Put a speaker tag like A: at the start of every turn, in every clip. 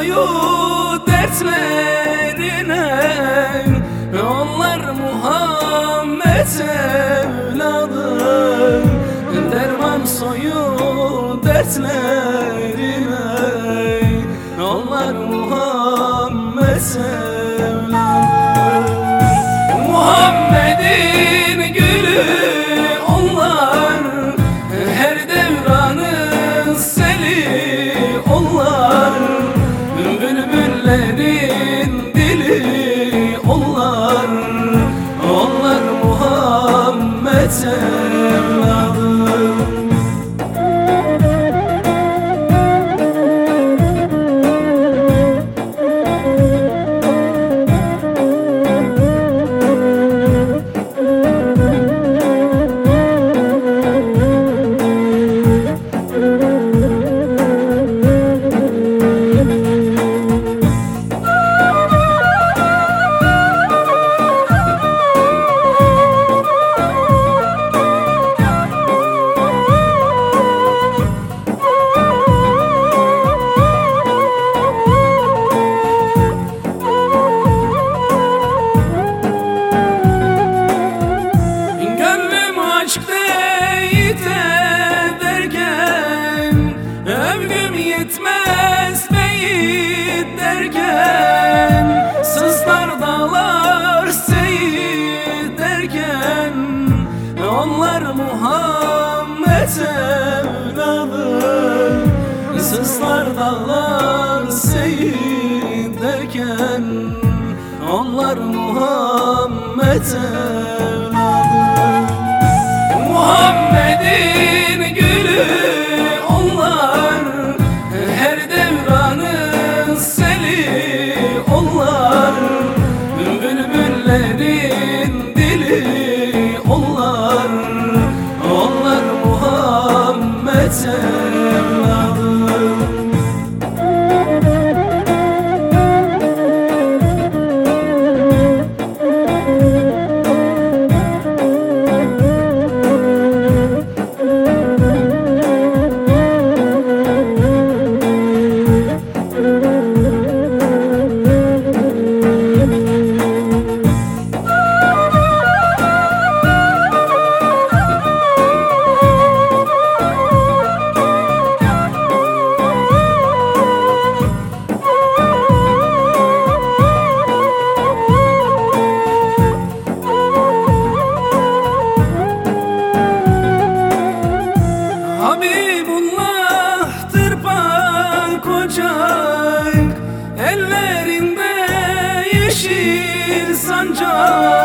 A: boyu dertlerine Onlar Muhammed evladım. Derman soyu dertlerine Onlar Muhammed evladım Muhammed'e Oh.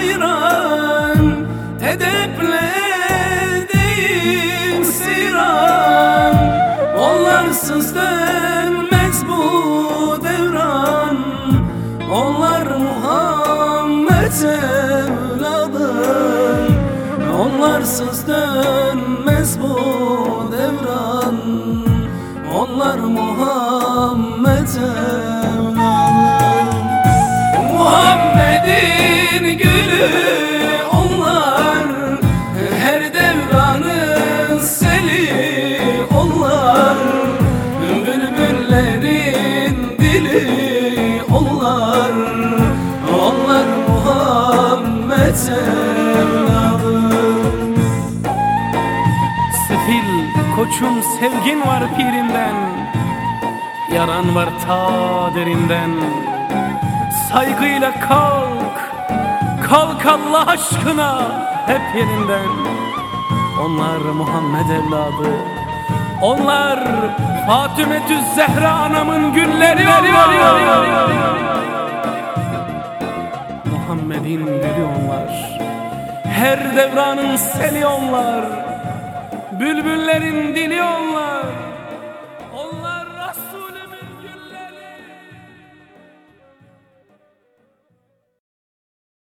A: hayran Edeple deyim siran. Onlarsız dönmez bu devran. Onlar Muhammed evladım. Onlarsız dönmez bu devran. Onlar Muhammed
B: evladım koçum sevgin var pirinden Yaran var ta derinden. Saygıyla kalk Kalk Allah aşkına hep yerinden. Onlar Muhammed evladı Onlar Fatümetü Zehra anamın gülleri onlar. Muhammed'in gülü onlar Her devranın seli onlar Bülbüllerin dili onlar